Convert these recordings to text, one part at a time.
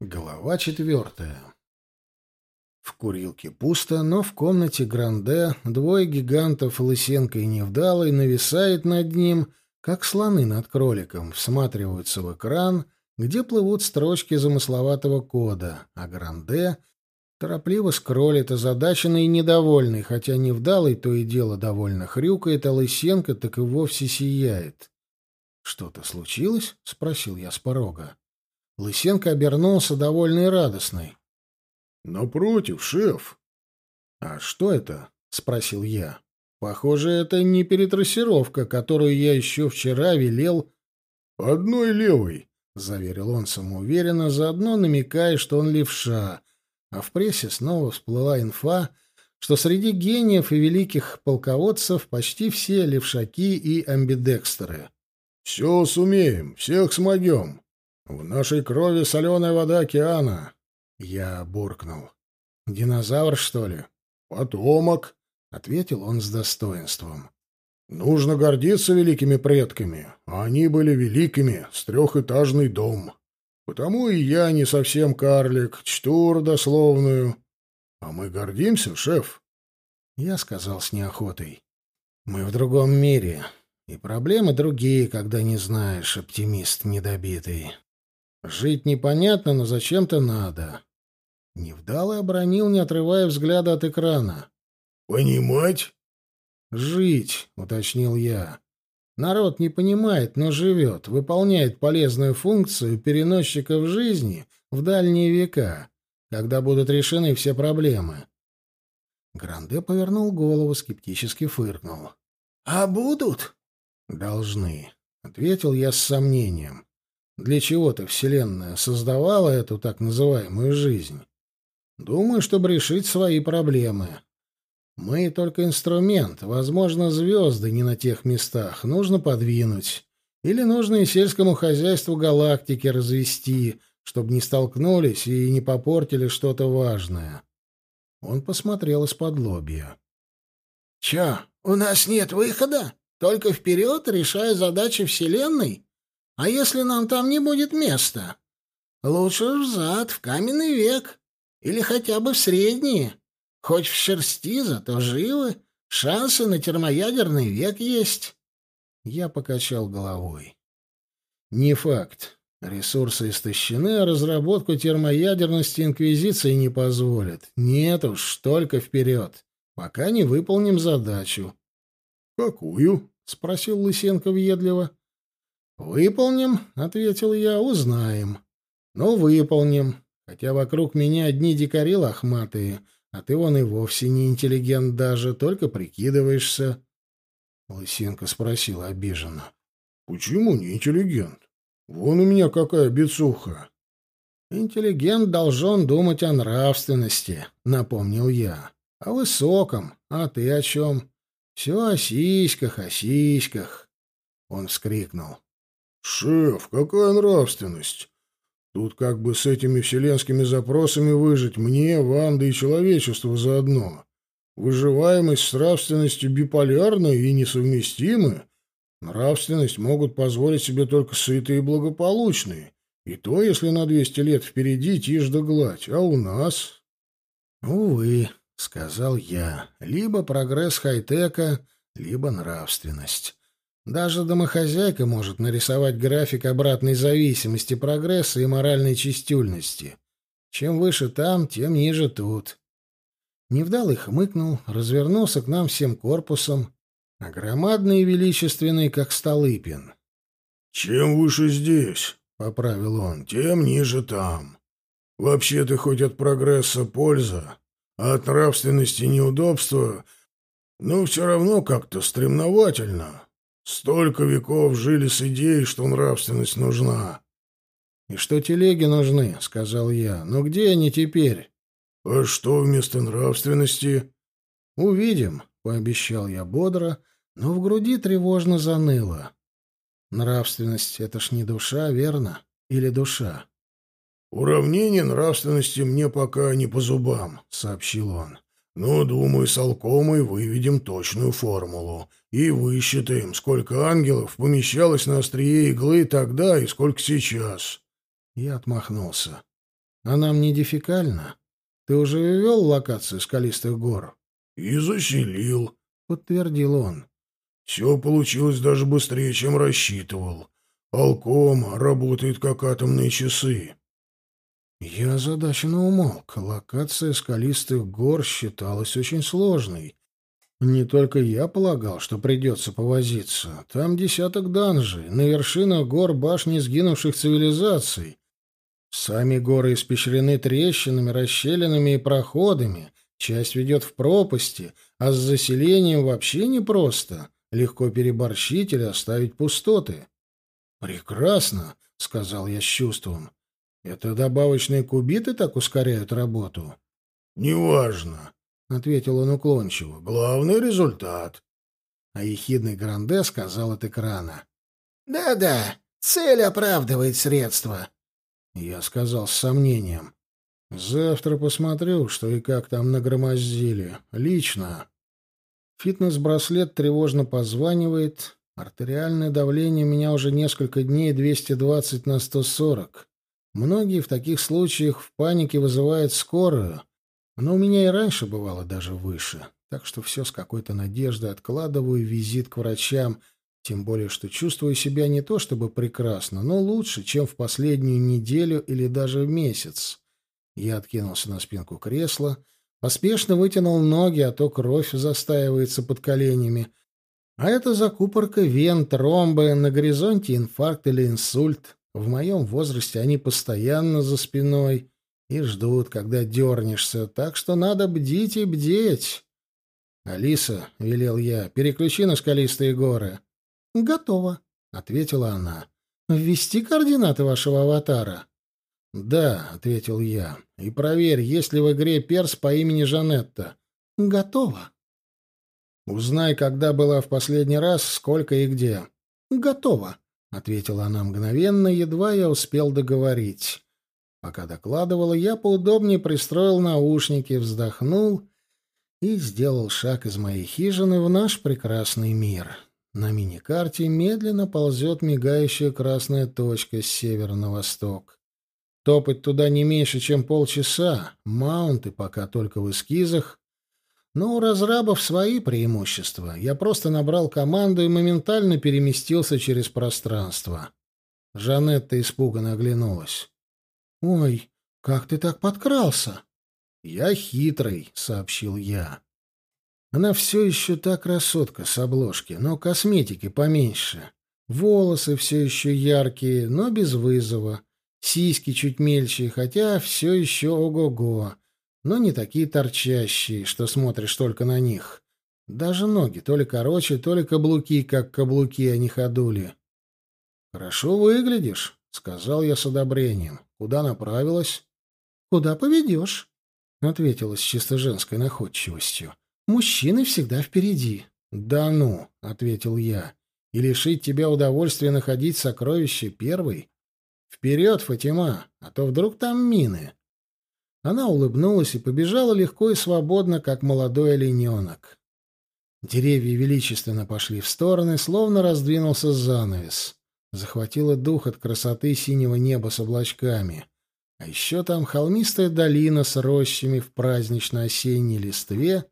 Глава четвертая. В курилке пусто, но в комнате Гранде двое гигантов Лысенко и Невдалый нависают над ним, как слоны над кроликом, всматриваются в экран, где плывут строчки замысловатого кода, а Гранде торопливо скроллит, озадаченный и недовольный, хотя Невдалый то и дело довольно хрюкает, а Лысенко так и вовсе сияет. «Что-то случилось?» — спросил я с порога. Лысенко обернулся довольный и радостный. «Напротив, шеф». «А что это?» — спросил я. «Похоже, это не перетрассировка, которую я еще вчера велел...» «Одной левой», — заверил он самоуверенно, заодно намекая, что он левша. А в прессе снова всплыла инфа, что среди гениев и великих полководцев почти все левшаки и амбидекстеры. «Все сумеем, всех смогем. В нашей крови соленая вода океана. Я буркнул. Динозавр, что ли? Потомок, ответил он с достоинством. Нужно гордиться великими предками. Они были великими, с трехэтажный дом. Потому и я не совсем карлик, чту родословную. А мы гордимся, шеф? Я сказал с неохотой. Мы в другом мире, и проблемы другие, когда не знаешь, оптимист недобитый. Жить непонятно, но зачем-то надо. Невдало обронил, не отрывая взгляда от экрана. «Понимать?» «Жить», — уточнил я. Народ не понимает, но живет, выполняет полезную функцию переносчика в жизни в дальние века, когда будут решены все проблемы. Гранде повернул голову, скептически фыркнул. «А будут?» «Должны», — ответил я с сомнением. Для чего-то Вселенная создавала эту так называемую жизнь. Думаю, чтобы решить свои проблемы. Мы только инструмент. Возможно, звезды не на тех местах. Нужно подвинуть. Или нужно и сельскому хозяйству галактики развести, чтобы не столкнулись и не попортили что-то важное. Он посмотрел из-под лобья. — Чё, у нас нет выхода? Только вперед, решая задачи Вселенной? А если нам там не будет места? Лучше взад, в каменный век. Или хотя бы в средние. Хоть в шерсти, зато живы. Шансы на термоядерный век есть. Я покачал головой. Не факт. Ресурсы истощены, а разработку термоядерности Инквизиции не позволят. Нет уж, только вперед. Пока не выполним задачу. — Какую? — спросил Лысенко въедливо. «Выполним», — ответил я, — «узнаем». «Ну, выполним. Хотя вокруг меня одни дикари лохматые, а ты вон и вовсе не интеллигент даже, только прикидываешься». Лысенко спросил обиженно. «Почему не интеллигент? Вон у меня какая бицуха». «Интеллигент должен думать о нравственности», — напомнил я. «О высоком. А ты о чем? Все о сиськах, о сиськах». Он вскрикнул. «Шеф, какая нравственность! Тут как бы с этими вселенскими запросами выжить мне, вам, да и человечеству заодно. Выживаемость с нравственностью биполярны и несовместимы. Нравственность могут позволить себе только сытые и благополучные. И то, если на двести лет впереди тишь да гладь. А у нас...» «Увы», — сказал я, — «либо прогресс хай-тека, либо нравственность». Даже домохозяйка может нарисовать график обратной зависимости прогресса и моральной чистюльности. Чем выше там, тем ниже тут. Невдалый хмыкнул, развернулся к нам всем корпусом, а громадный и величественный, как Столыпин. «Чем выше здесь», — поправил он, — «тем ниже там. Вообще-то хоть от прогресса польза, а от нравственности неудобства, но все равно как-то стремновательно». Столько веков жили с идеей, что нравственность нужна. — И что телеги нужны, — сказал я. — Но где они теперь? — А что вместо нравственности? — Увидим, — пообещал я бодро, но в груди тревожно заныло. Нравственность — это ж не душа, верно? Или душа? — Уравнение нравственности мне пока не по зубам, — сообщил он. Но, думаю, с Алкомой выведем точную формулу и высчитаем, сколько ангелов помещалось на острие иглы тогда и сколько сейчас. Я отмахнулся. А нам не дефикально. Ты уже ввел локацию скалистых гор? И заселил, подтвердил он. Все получилось даже быстрее, чем рассчитывал. Алком работает как атомные часы. Я озадаченно умолк. Локация скалистых гор считалась очень сложной. Не только я полагал, что придется повозиться. Там десяток данжей, на вершинах гор башни сгинувших цивилизаций. Сами горы испещрены трещинами, расщелинами и проходами. Часть ведет в пропасти, а с заселением вообще непросто. Легко переборщить или оставить пустоты. «Прекрасно», — сказал я с чувством. «Это добавочные кубиты так ускоряют работу?» «Неважно», — ответил он уклончиво. «Главный результат». А ехидный Гранде сказал от экрана. «Да-да, цель оправдывает средства». Я сказал с сомнением. «Завтра посмотрю, что и как там нагромоздили. Лично». Фитнес-браслет тревожно позванивает. Артериальное давление у меня уже несколько дней 220 на 140. Многие в таких случаях в панике вызывают скорую, но у меня и раньше бывало даже выше, так что все с какой-то надеждой откладываю визит к врачам, тем более что чувствую себя не то чтобы прекрасно, но лучше, чем в последнюю неделю или даже месяц. Я откинулся на спинку кресла, поспешно вытянул ноги, а то кровь застаивается под коленями. А это закупорка вен, тромбы, на горизонте инфаркт или инсульт. В моем возрасте они постоянно за спиной и ждут, когда дернешься, так что надо бдить и бдеть. «Алиса», — велел я, — «переключи на скалистые горы». «Готово», — ответила она. «Ввести координаты вашего аватара?» «Да», — ответил я, — «и проверь, есть ли в игре перс по имени Жанетта». «Готово». «Узнай, когда была в последний раз, сколько и где». «Готово», — ответила она мгновенно, едва я успел договорить. Пока докладывала, я поудобнее пристроил наушники, вздохнул и сделал шаг из моей хижины в наш прекрасный мир. На миникарте медленно ползет мигающая красная точка с севера на восток. Топать туда не меньше, чем полчаса, маунты пока только в эскизах, но у разрабов свои преимущества. Я просто набрал команду и моментально переместился через пространство. Жанетта испуганно оглянулась. «Ой, как ты так подкрался?» «Я хитрый», — сообщил я. Она все еще та красотка с обложки, но косметики поменьше. Волосы все еще яркие, но без вызова. Сиськи чуть мельче, хотя все еще ого-го. Но не такие торчащие, что смотришь только на них. Даже ноги то ли короче, то ли каблуки, как каблуки, а не ходули. «Хорошо выглядишь», — сказал я с одобрением. Куда направилась? — Куда поведешь? — ответила с чисто женской находчивостью. — Мужчины всегда впереди. — Да ну, — ответил я, — и лишить тебя удовольствия находить сокровище первой? Вперед, Фатима, а то вдруг там мины. Она улыбнулась и побежала легко и свободно, как молодой олененок. Деревья величественно пошли в стороны, словно раздвинулся занавес. Захватило дух от красоты синего неба с облачками. А еще там холмистая долина с рощами в празднично-осенней листве,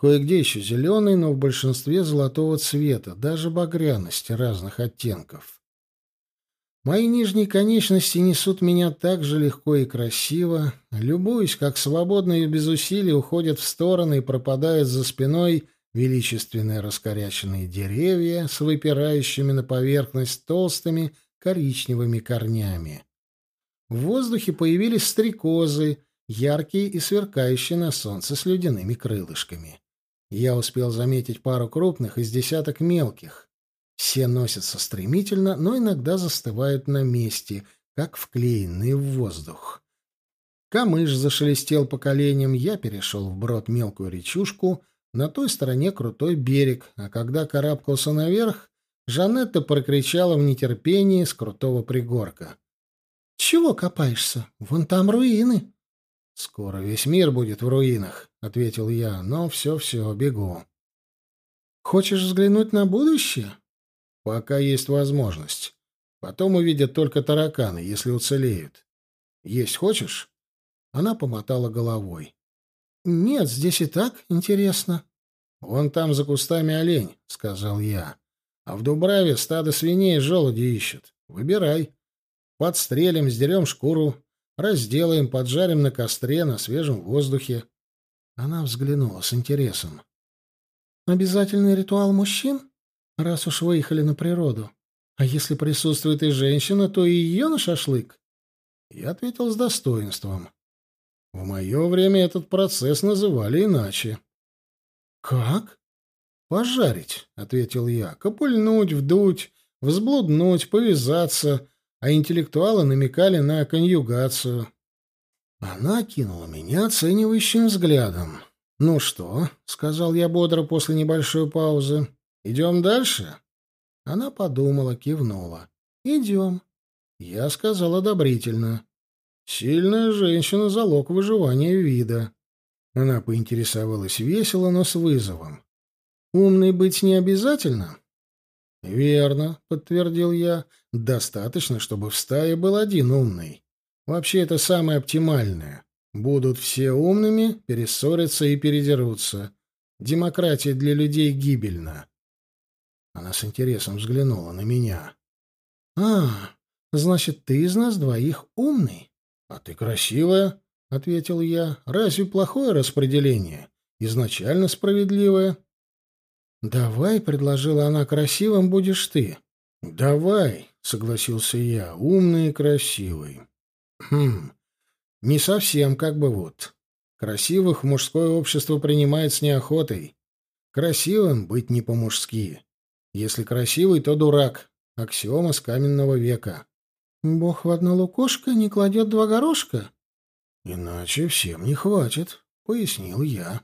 кое-где еще зеленый, но в большинстве золотого цвета, даже багряности разных оттенков. Мои нижние конечности несут меня так же легко и красиво, любуюсь, как свободно и без усилий уходят в стороны и пропадают за спиной величественные раскоряченные деревья с выпирающими на поверхность толстыми коричневыми корнями. В воздухе появились стрекозы, яркие и сверкающие на солнце с ледяными крылышками. Я успел заметить пару крупных из десяток мелких. Все носятся стремительно, но иногда застывают на месте, как вклеенные в воздух. Камыш зашелестел по коленям, я перешел вброд мелкую речушку — на той стороне крутой берег, а когда карабкался наверх, Жанетта прокричала в нетерпении с крутого пригорка. «Чего копаешься? Вон там руины». «Скоро весь мир будет в руинах», — ответил я, — «но все-все, бегу». «Хочешь взглянуть на будущее?» «Пока есть возможность. Потом увидят только тараканы, если уцелеют». Есть хочешь?» Она помотала головой. «Нет, здесь и так интересно». «Вон там за кустами олень», — сказал я. «А в Дубраве стадо свиней желуди ищет. Выбирай. Подстрелим, сдерем шкуру, разделаем, поджарим на костре, на свежем воздухе». Она взглянула с интересом. «Обязательный ритуал мужчин, раз уж выехали на природу. А если присутствует и женщина, то и ее на шашлык?» Я ответил с достоинством. В мое время этот процесс называли иначе. «Как?» «Пожарить», — ответил я. «Копульнуть, вдуть, взблуднуть, повязаться». А интеллектуалы намекали на конъюгацию. Она кинула меня оценивающим взглядом. «Ну что?» — сказал я бодро после небольшой паузы. «Идем дальше?» Она подумала, кивнула. «Идем». Я сказал одобрительно. «Сильная женщина — залог выживания вида». Она поинтересовалась весело, но с вызовом. «Умной быть не обязательно?» «Верно», — подтвердил я. «Достаточно, чтобы в стае был один умный. Вообще это самое оптимальное. Будут все умными, перессорятся и передерутся. Демократия для людей гибельна». Она с интересом взглянула на меня. «А, значит, ты из нас двоих умный?» «А ты красивая», — ответил я. «Разве плохое распределение? Изначально справедливое». «Давай», — предложила она, — «красивым будешь ты». «Давай», — согласился я, — «умный и красивый». «Хм, не совсем как бы вот. Красивых мужское общество принимает с неохотой. Красивым быть не по-мужски. Если красивый, то дурак. Аксиома с каменного века». «Бог в одно лукошко не кладет два горошка?» «Иначе всем не хватит», — пояснил я.